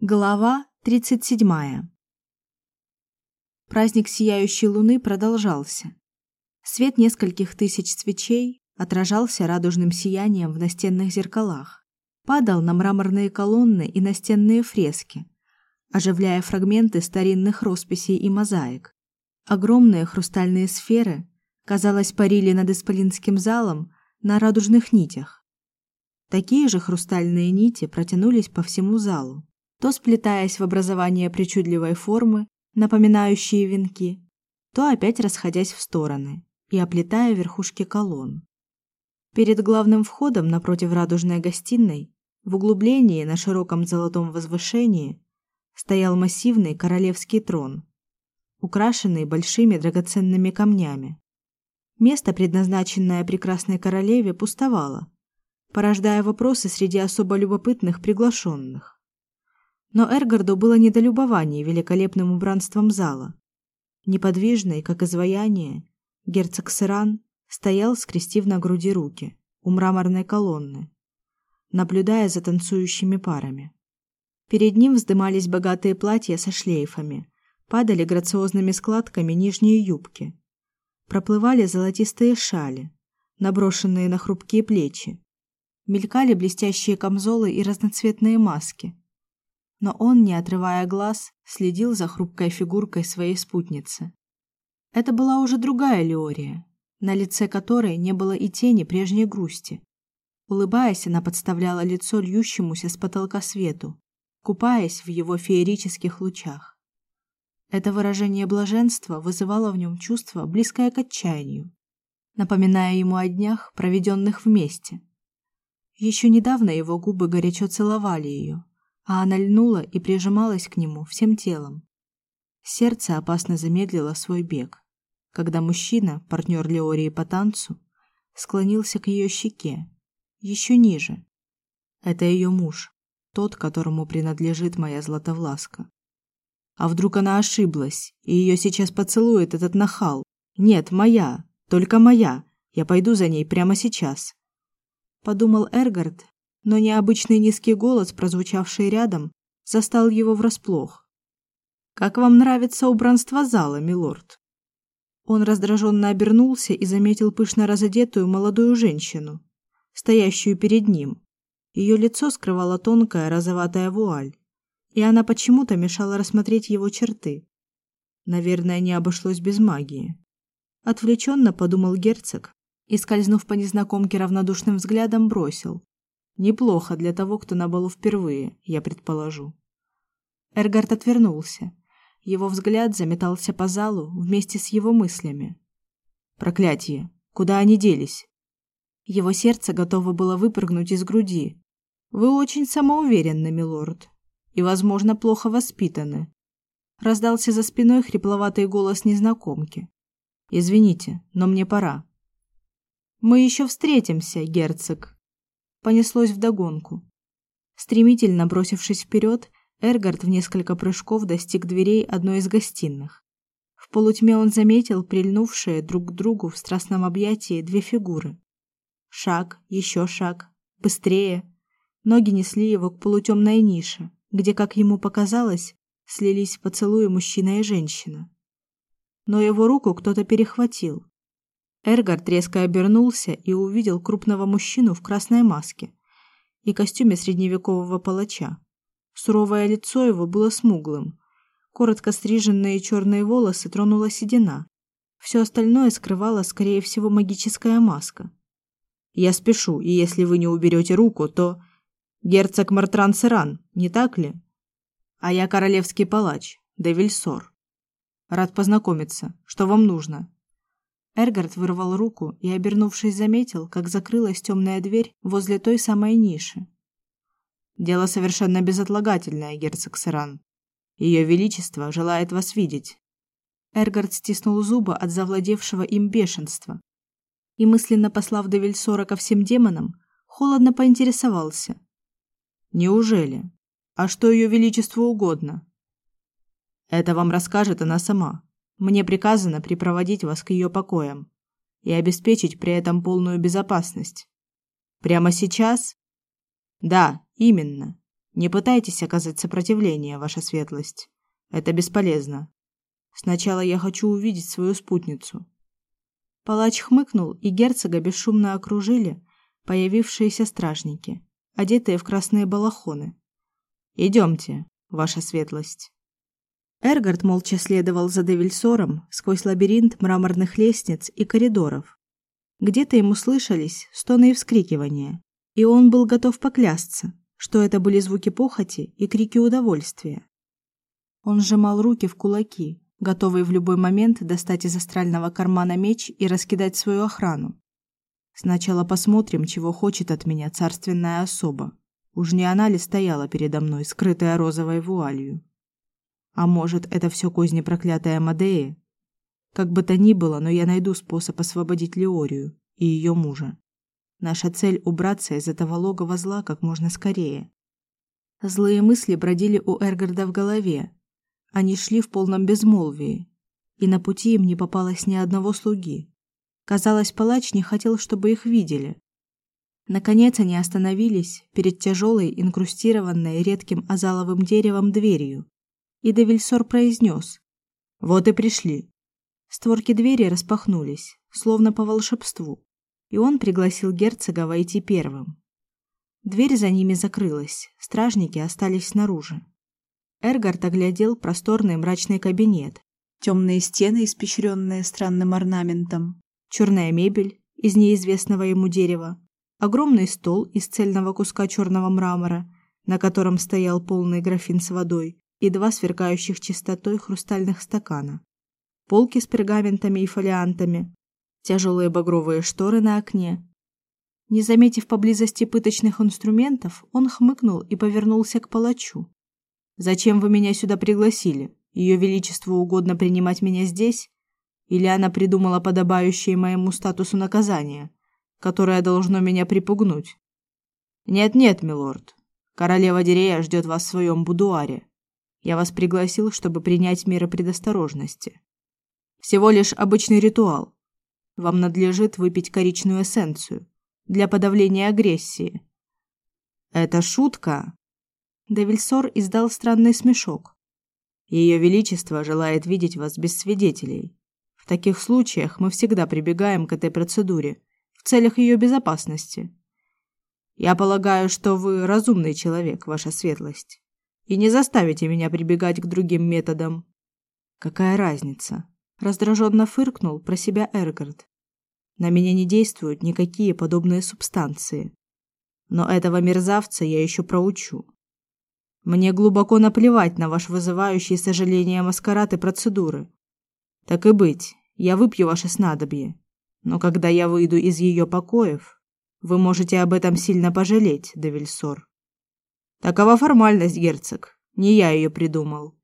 Глава 37. Праздник сияющей луны продолжался. Свет нескольких тысяч свечей отражался радужным сиянием в настенных зеркалах, падал на мраморные колонны и настенные фрески, оживляя фрагменты старинных росписей и мозаик. Огромные хрустальные сферы, казалось, парили над исполинским залом на радужных нитях. Такие же хрустальные нити протянулись по всему залу то сплетаясь в образование причудливой формы, напоминающие венки, то опять расходясь в стороны и оплетая верхушки колонн. Перед главным входом напротив радужной гостиной, в углублении на широком золотом возвышении, стоял массивный королевский трон, украшенный большими драгоценными камнями. Место, предназначенное прекрасной королеве, пустовало, порождая вопросы среди особо любопытных приглашенных. Но Эргарду было недолюбование великолепным убранством зала. Неподвижный, как изваяние, герцог Сыран стоял, скрестив на груди руки, у мраморной колонны, наблюдая за танцующими парами. Перед ним вздымались богатые платья со шлейфами, падали грациозными складками нижние юбки. Проплывали золотистые шали, наброшенные на хрупкие плечи. Мелькали блестящие камзолы и разноцветные маски, но он, не отрывая глаз, следил за хрупкой фигуркой своей спутницы. Это была уже другая Леория, на лице которой не было и тени прежней грусти. Улыбаясь, она подставляла лицо льющемуся с потолка свету, купаясь в его феерических лучах. Это выражение блаженства вызывало в нем чувство, близкое к отчаянию, напоминая ему о днях, проведенных вместе. Еще недавно его губы горячо целовали ее, а она льнула и прижималась к нему всем телом. Сердце опасно замедлило свой бег, когда мужчина, партнер Леории по танцу, склонился к ее щеке, еще ниже. Это ее муж, тот, которому принадлежит моя Златовласка. А вдруг она ошиблась, и ее сейчас поцелует этот нахал? Нет, моя, только моя. Я пойду за ней прямо сейчас. Подумал Эргард но необычный низкий голос, прозвучавший рядом, застал его врасплох. Как вам нравится убранство зала, милорд? Он раздраженно обернулся и заметил пышно разодетую молодую женщину, стоящую перед ним. Ее лицо скрывала тонкая розоватая вуаль, и она почему-то мешала рассмотреть его черты. Наверное, не обошлось без магии. Отвлеченно подумал герцог и, скользнув по незнакомке равнодушным взглядом, бросил: Неплохо для того, кто на балу впервые, я предположу. Эргард отвернулся. Его взгляд заметался по залу вместе с его мыслями. Проклятие! Куда они делись? Его сердце готово было выпрыгнуть из груди. Вы очень самоуверенны, милорд, и, возможно, плохо воспитаны. Раздался за спиной хрипловатый голос незнакомки. Извините, но мне пора. Мы еще встретимся, герцог понеслось вдогонку. Стремительно бросившись вперед, Эргард в несколько прыжков достиг дверей одной из гостиных. В полутьме он заметил прильнувшие друг к другу в страстном объятии две фигуры. Шаг, еще шаг, быстрее. Ноги несли его к полутемной нише, где, как ему показалось, слились поцелуи мужчина и женщина. Но его руку кто-то перехватил. Эргард резко обернулся и увидел крупного мужчину в красной маске и костюме средневекового палача. Суровое лицо его было смуглым. Коротко стриженные черные волосы тронула седина. Все остальное скрывала, скорее всего, магическая маска. Я спешу, и если вы не уберете руку, то герцог Мартран Сыран, не так ли? А я королевский палач, Девильсор. Рад познакомиться. Что вам нужно? Эргард вырвал руку и, обернувшись, заметил, как закрылась темная дверь возле той самой ниши. Дело совершенно безотлагательное, герцог Саран. Ее величество желает вас видеть. Эргард стиснул зубы от завладевшего им бешенства и мысленно послав Девильсора ко всем демонам, холодно поинтересовался: "Неужели? А что ее величеству угодно?" "Это вам расскажет она сама", мне приказано припроводить вас к ее покоям и обеспечить при этом полную безопасность. Прямо сейчас? Да, именно. Не пытайтесь оказать сопротивление, ваша светлость. Это бесполезно. Сначала я хочу увидеть свою спутницу. Палач хмыкнул, и герцога бесшумно окружили появившиеся стражники, одетые в красные балахоны. Идемте, ваша светлость. Эргард молча следовал за Девильсором сквозь лабиринт мраморных лестниц и коридоров. Где-то ему слышались стоны и вскрикивания, и он был готов поклясться, что это были звуки похоти и крики удовольствия. Он сжимал руки в кулаки, готовый в любой момент достать из астрального кармана меч и раскидать свою охрану. Сначала посмотрим, чего хочет от меня царственная особа. Уж не она ли стояла передо мной, скрытая розовой вуалью? А может, это все козни проклятой Амадеи? Как бы то ни было, но я найду способ освободить Леорию и ее мужа. Наша цель убраться из этого логова зла как можно скорее. Злые мысли бродили у Эргарда в голове. Они шли в полном безмолвии, и на пути им не попалось ни одного слуги. Казалось, палач не хотел, чтобы их видели. Наконец они остановились перед тяжелой, инкрустированной редким азаловым деревом дверью, и Девильсор произнес: "Вот и пришли". Створки двери распахнулись, словно по волшебству, и он пригласил герцога войти первым. Дверь за ними закрылась, стражники остались снаружи. Эргард оглядел просторный мрачный кабинет, темные стены, испещренные странным орнаментом, черная мебель из неизвестного ему дерева, огромный стол из цельного куска черного мрамора, на котором стоял полный графин с водой, и два сверкающих чистотой хрустальных стакана. Полки с пергаментами и фолиантами, тяжелые багровые шторы на окне. Не заметив поблизости пыточных инструментов, он хмыкнул и повернулся к палачу. Зачем вы меня сюда пригласили? Ее величеству угодно принимать меня здесь, или она придумала подобающее моему статусу наказание, которое должно меня припугнуть? Нет, нет, милорд. Королева Дирея ждет вас в своем будуаре. Я вас пригласил, чтобы принять меры предосторожности. Всего лишь обычный ритуал. Вам надлежит выпить коричную эссенцию для подавления агрессии. Это шутка. Девильсор издал странный смешок. Ее величество желает видеть вас без свидетелей. В таких случаях мы всегда прибегаем к этой процедуре в целях ее безопасности. Я полагаю, что вы разумный человек, ваша светлость и не заставите меня прибегать к другим методам. Какая разница? Раздраженно фыркнул про себя Эргард. На меня не действуют никакие подобные субстанции. Но этого мерзавца я еще проучу. Мне глубоко наплевать на ваш вызывающий сожаление маскарад и процедуры. Так и быть, я выпью ваше снадобье. Но когда я выйду из ее покоев, вы можете об этом сильно пожалеть, Девильсор. Такова формальность, герцог. Не я ее придумал.